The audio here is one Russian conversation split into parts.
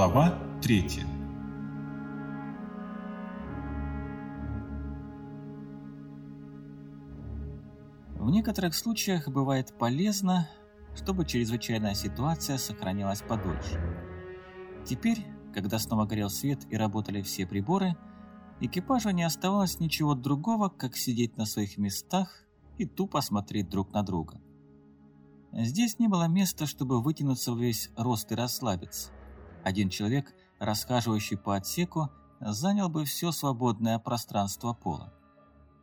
Глава 3 В некоторых случаях бывает полезно, чтобы чрезвычайная ситуация сохранялась подольше. Теперь, когда снова горел свет и работали все приборы, экипажу не оставалось ничего другого, как сидеть на своих местах и тупо смотреть друг на друга. Здесь не было места, чтобы вытянуться в весь рост и расслабиться. Один человек, расхаживающий по отсеку, занял бы все свободное пространство пола.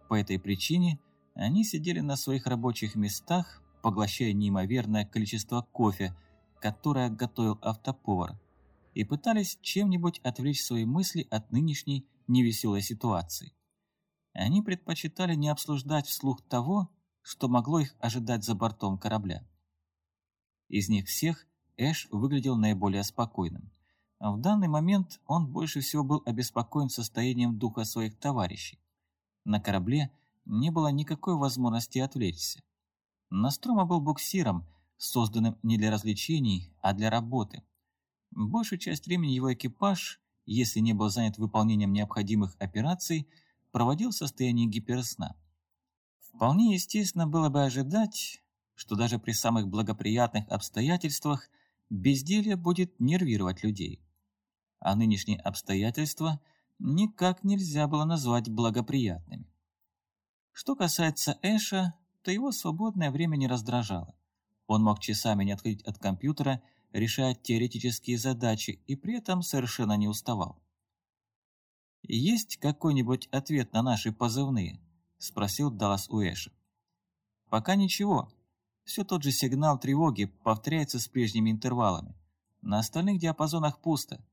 По этой причине они сидели на своих рабочих местах, поглощая неимоверное количество кофе, которое готовил автоповар, и пытались чем-нибудь отвлечь свои мысли от нынешней невеселой ситуации. Они предпочитали не обсуждать вслух того, что могло их ожидать за бортом корабля. Из них всех Эш выглядел наиболее спокойным. В данный момент он больше всего был обеспокоен состоянием духа своих товарищей. На корабле не было никакой возможности отвлечься. Настрома был буксиром, созданным не для развлечений, а для работы. Большую часть времени его экипаж, если не был занят выполнением необходимых операций, проводил в состоянии гиперсна. Вполне естественно было бы ожидать, что даже при самых благоприятных обстоятельствах безделье будет нервировать людей. А нынешние обстоятельства никак нельзя было назвать благоприятными. Что касается Эша, то его свободное время не раздражало. Он мог часами не отходить от компьютера, решая теоретические задачи и при этом совершенно не уставал. «Есть какой-нибудь ответ на наши позывные?» – спросил Даллас у Эша. «Пока ничего. Все тот же сигнал тревоги повторяется с прежними интервалами. На остальных диапазонах пусто.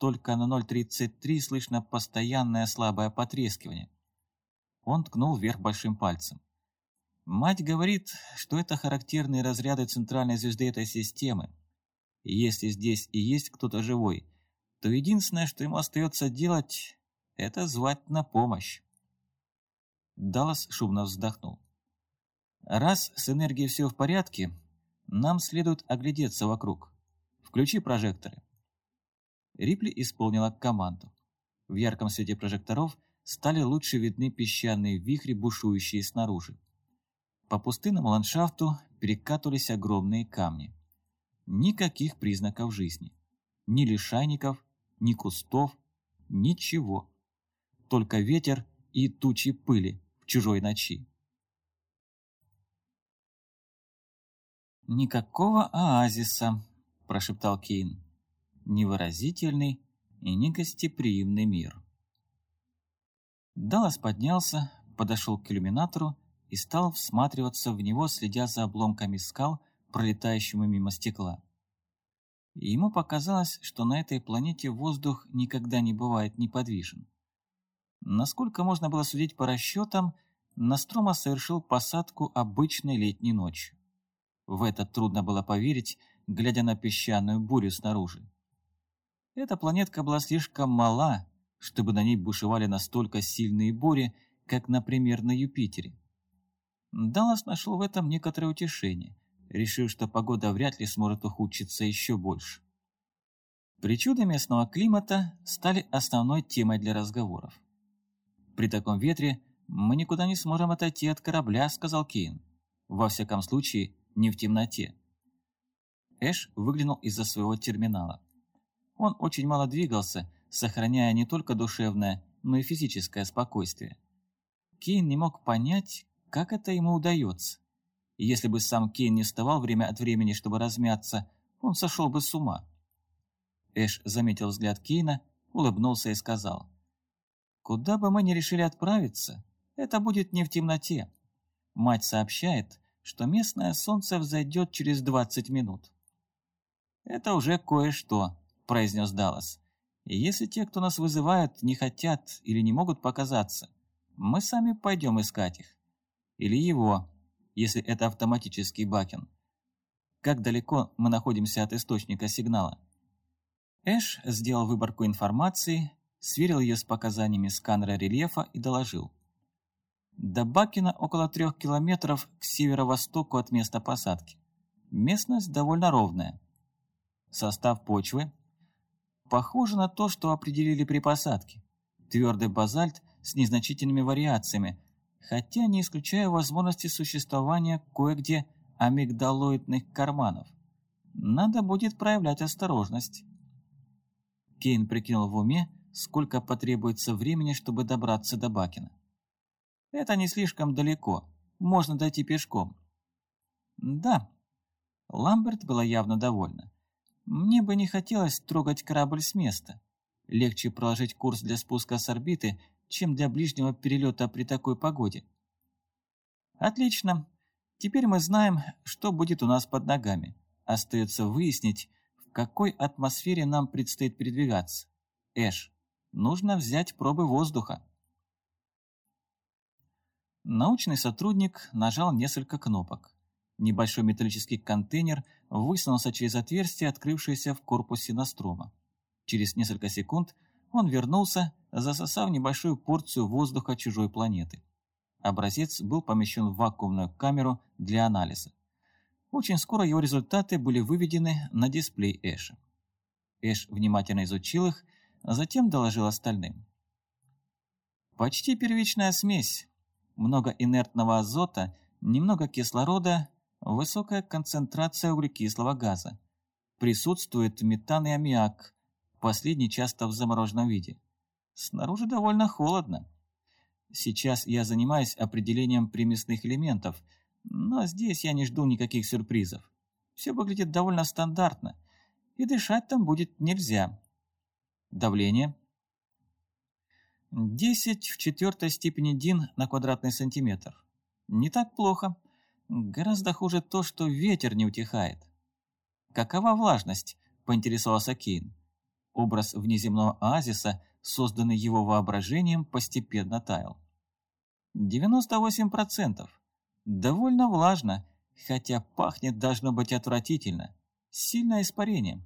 Только на 0.33 слышно постоянное слабое потрескивание. Он ткнул вверх большим пальцем. Мать говорит, что это характерные разряды центральной звезды этой системы. И если здесь и есть кто-то живой, то единственное, что ему остается делать, это звать на помощь. Даллас шумно вздохнул. Раз с энергией все в порядке, нам следует оглядеться вокруг. Включи прожекторы. Рипли исполнила команду. В ярком свете прожекторов стали лучше видны песчаные вихри, бушующие снаружи. По пустынному ландшафту перекатывались огромные камни. Никаких признаков жизни. Ни лишайников, ни кустов, ничего. Только ветер и тучи пыли в чужой ночи. «Никакого оазиса», – прошептал Кейн. «Невыразительный и негостеприимный мир». Даллас поднялся, подошел к иллюминатору и стал всматриваться в него, следя за обломками скал, пролетающими мимо стекла. И ему показалось, что на этой планете воздух никогда не бывает неподвижен. Насколько можно было судить по расчетам, Настрома совершил посадку обычной летней ночью. В это трудно было поверить, глядя на песчаную бурю снаружи. Эта планетка была слишком мала, чтобы на ней бушевали настолько сильные бури, как, например, на Юпитере. Даллас нашел в этом некоторое утешение, решив, что погода вряд ли сможет ухудшиться еще больше. Причуды местного климата стали основной темой для разговоров. «При таком ветре мы никуда не сможем отойти от корабля», — сказал Кейн. «Во всяком случае, не в темноте. Эш выглянул из-за своего терминала. Он очень мало двигался, сохраняя не только душевное, но и физическое спокойствие. Кейн не мог понять, как это ему удается. И если бы сам Кейн не вставал время от времени, чтобы размяться, он сошел бы с ума. Эш заметил взгляд Кейна, улыбнулся и сказал, «Куда бы мы ни решили отправиться, это будет не в темноте. Мать сообщает, что местное солнце взойдет через 20 минут. «Это уже кое-что», – произнес Даллас. «И если те, кто нас вызывают, не хотят или не могут показаться, мы сами пойдем искать их. Или его, если это автоматический бакен. Как далеко мы находимся от источника сигнала?» Эш сделал выборку информации, сверил ее с показаниями сканера рельефа и доложил. До Бакина около трех километров к северо-востоку от места посадки. Местность довольно ровная. Состав почвы. Похоже на то, что определили при посадке. Твердый базальт с незначительными вариациями, хотя не исключая возможности существования кое-где амигдалоидных карманов. Надо будет проявлять осторожность. Кейн прикинул в уме, сколько потребуется времени, чтобы добраться до Бакина. Это не слишком далеко, можно дойти пешком. Да, Ламберт была явно довольна. Мне бы не хотелось трогать корабль с места. Легче проложить курс для спуска с орбиты, чем для ближнего перелета при такой погоде. Отлично. Теперь мы знаем, что будет у нас под ногами. Остается выяснить, в какой атмосфере нам предстоит передвигаться. Эш, нужно взять пробы воздуха. Научный сотрудник нажал несколько кнопок. Небольшой металлический контейнер высунулся через отверстие, открывшееся в корпусе Настрома. Через несколько секунд он вернулся, засосав небольшую порцию воздуха чужой планеты. Образец был помещен в вакуумную камеру для анализа. Очень скоро его результаты были выведены на дисплей Эша. Эш внимательно изучил их, а затем доложил остальным. Почти первичная смесь. Много инертного азота, немного кислорода, высокая концентрация углекислого газа. Присутствует метан и аммиак, последний часто в замороженном виде. Снаружи довольно холодно. Сейчас я занимаюсь определением примесных элементов – но здесь я не жду никаких сюрпризов. Все выглядит довольно стандартно, и дышать там будет нельзя. Давление. 10 в четвертой степени дин на квадратный сантиметр. Не так плохо. Гораздо хуже то, что ветер не утихает. Какова влажность? Поинтересовался Кейн. Образ внеземного оазиса, созданный его воображением, постепенно таял. 98%. Довольно влажно, хотя пахнет должно быть отвратительно. Сильное испарение.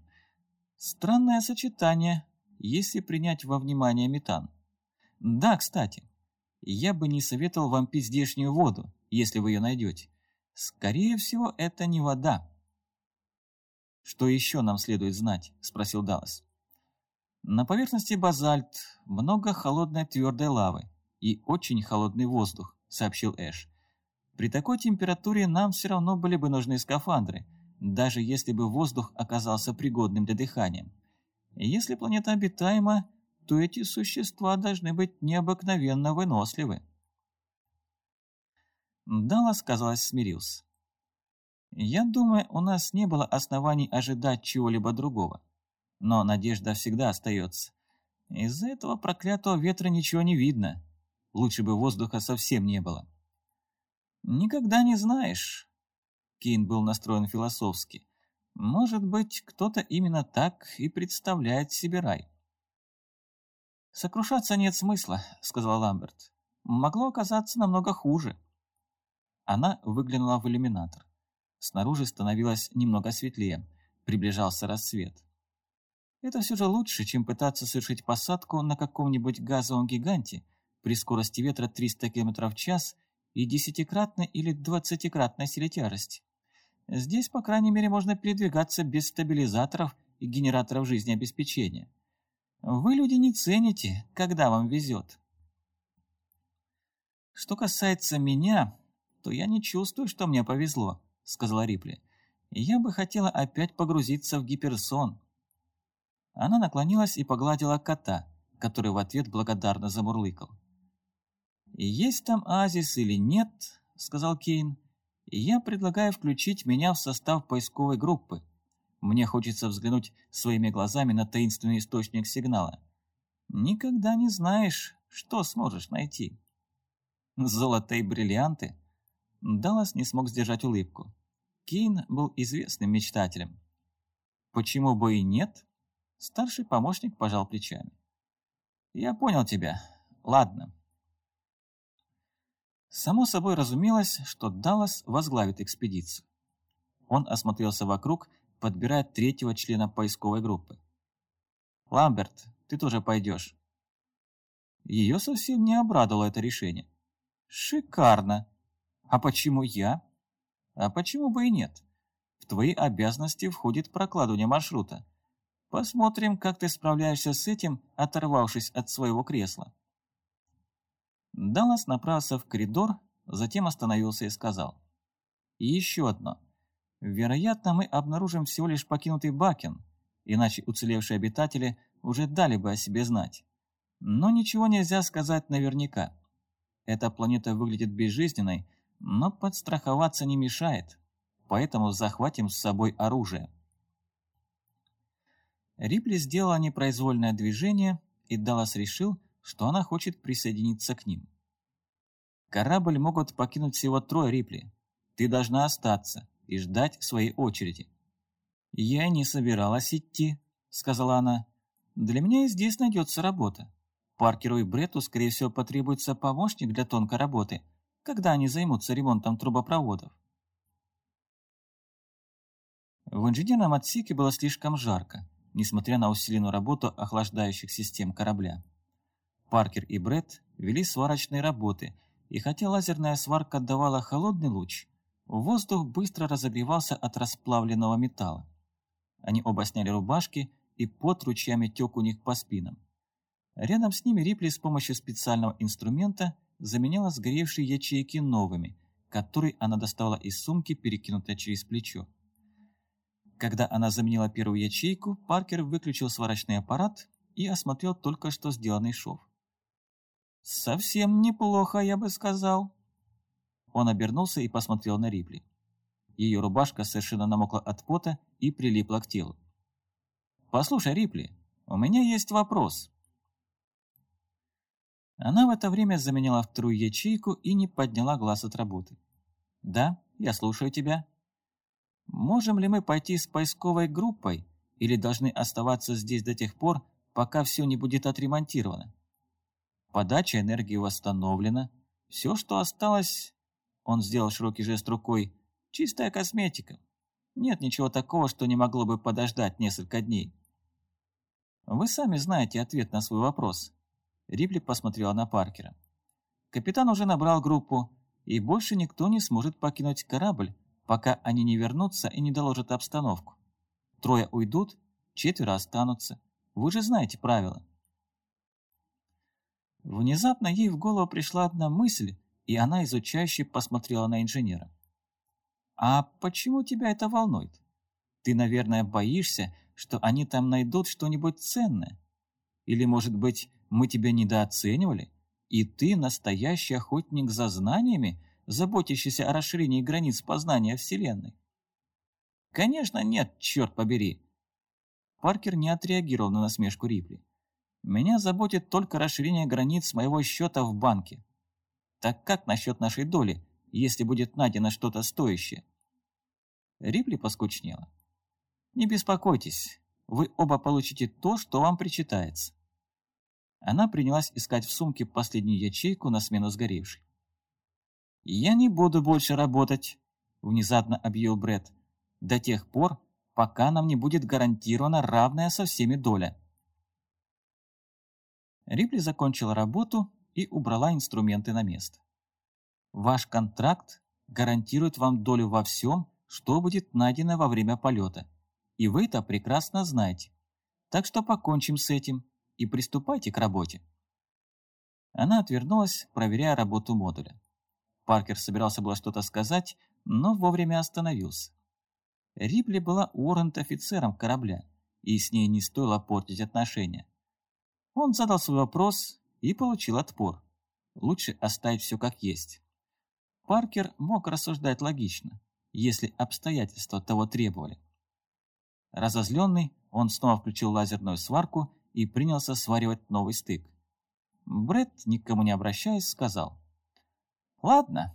Странное сочетание, если принять во внимание метан. Да, кстати, я бы не советовал вам пить здешнюю воду, если вы ее найдете. Скорее всего, это не вода. «Что еще нам следует знать?» – спросил Даллас. На поверхности базальт, много холодной твердой лавы и очень холодный воздух, сообщил Эш. При такой температуре нам все равно были бы нужны скафандры, даже если бы воздух оказался пригодным для дыхания. Если планета обитаема, то эти существа должны быть необыкновенно выносливы. Даллас, казалось, смирился. Я думаю, у нас не было оснований ожидать чего-либо другого. Но надежда всегда остается. Из-за этого проклятого ветра ничего не видно. Лучше бы воздуха совсем не было. «Никогда не знаешь». Кейн был настроен философски. «Может быть, кто-то именно так и представляет себе рай». «Сокрушаться нет смысла», — сказал Ламберт. «Могло оказаться намного хуже». Она выглянула в иллюминатор. Снаружи становилось немного светлее. Приближался рассвет. Это все же лучше, чем пытаться совершить посадку на каком-нибудь газовом гиганте при скорости ветра 300 км в час и десятикратной или двадцатикратной силе тяжести. Здесь, по крайней мере, можно передвигаться без стабилизаторов и генераторов жизнеобеспечения. Вы, люди, не цените, когда вам везет. Что касается меня, то я не чувствую, что мне повезло, сказала Рипли. Я бы хотела опять погрузиться в гиперсон. Она наклонилась и погладила кота, который в ответ благодарно замурлыкал. «Есть там оазис или нет», — сказал Кейн, — «я предлагаю включить меня в состав поисковой группы. Мне хочется взглянуть своими глазами на таинственный источник сигнала. Никогда не знаешь, что сможешь найти». «Золотые бриллианты?» Даллас не смог сдержать улыбку. Кейн был известным мечтателем. «Почему бы и нет?» Старший помощник пожал плечами. «Я понял тебя. Ладно, Само собой разумелось, что Даллас возглавит экспедицию. Он осмотрелся вокруг, подбирая третьего члена поисковой группы. «Ламберт, ты тоже пойдешь». Ее совсем не обрадовало это решение. «Шикарно! А почему я?» «А почему бы и нет? В твои обязанности входит прокладывание маршрута. Посмотрим, как ты справляешься с этим, оторвавшись от своего кресла. Даллас направился в коридор, затем остановился и сказал. И еще одно. Вероятно, мы обнаружим всего лишь покинутый Бакен, иначе уцелевшие обитатели уже дали бы о себе знать. Но ничего нельзя сказать наверняка. Эта планета выглядит безжизненной, но подстраховаться не мешает, поэтому захватим с собой оружие. Рипли сделала непроизвольное движение, и Даллас решил, что она хочет присоединиться к ним. «Корабль могут покинуть всего трое, Рипли. Ты должна остаться и ждать своей очереди». «Я не собиралась идти», — сказала она. «Для меня и здесь найдется работа. Паркеру и Бретту, скорее всего, потребуется помощник для тонкой работы, когда они займутся ремонтом трубопроводов». В инженерном отсеке было слишком жарко несмотря на усиленную работу охлаждающих систем корабля. Паркер и Бред вели сварочные работы, и хотя лазерная сварка давала холодный луч, воздух быстро разогревался от расплавленного металла. Они оба сняли рубашки, и пот ручьями тек у них по спинам. Рядом с ними Рипли с помощью специального инструмента заменяла сгоревшие ячейки новыми, которые она достала из сумки, перекинутой через плечо. Когда она заменила первую ячейку, Паркер выключил сварочный аппарат и осмотрел только что сделанный шов. «Совсем неплохо, я бы сказал». Он обернулся и посмотрел на Рипли. Ее рубашка совершенно намокла от пота и прилипла к телу. «Послушай, Рипли, у меня есть вопрос». Она в это время заменила вторую ячейку и не подняла глаз от работы. «Да, я слушаю тебя». Можем ли мы пойти с поисковой группой или должны оставаться здесь до тех пор, пока все не будет отремонтировано? Подача энергии восстановлена. Все, что осталось, он сделал широкий жест рукой, чистая косметика. Нет ничего такого, что не могло бы подождать несколько дней. Вы сами знаете ответ на свой вопрос. Рипли посмотрела на Паркера. Капитан уже набрал группу, и больше никто не сможет покинуть корабль, пока они не вернутся и не доложат обстановку. Трое уйдут, четверо останутся. Вы же знаете правила. Внезапно ей в голову пришла одна мысль, и она изучающе посмотрела на инженера. «А почему тебя это волнует? Ты, наверное, боишься, что они там найдут что-нибудь ценное? Или, может быть, мы тебя недооценивали, и ты настоящий охотник за знаниями, заботящийся о расширении границ познания Вселенной? Конечно нет, черт побери. Паркер не отреагировал на насмешку Рипли. Меня заботит только расширение границ моего счета в банке. Так как насчет нашей доли, если будет найдено что-то стоящее? Рипли поскучнела. Не беспокойтесь, вы оба получите то, что вам причитается. Она принялась искать в сумке последнюю ячейку на смену сгоревшей. «Я не буду больше работать», — внезапно объявил Бред, «до тех пор, пока нам не будет гарантирована равная со всеми доля». Рипли закончила работу и убрала инструменты на место. «Ваш контракт гарантирует вам долю во всем, что будет найдено во время полета, и вы это прекрасно знаете. Так что покончим с этим и приступайте к работе». Она отвернулась, проверяя работу модуля. Паркер собирался было что-то сказать, но вовремя остановился. Рипли была уоррент-офицером корабля, и с ней не стоило портить отношения. Он задал свой вопрос и получил отпор. Лучше оставить все как есть. Паркер мог рассуждать логично, если обстоятельства того требовали. Разозленный, он снова включил лазерную сварку и принялся сваривать новый стык. Бред, никому не обращаясь, сказал – Ладно,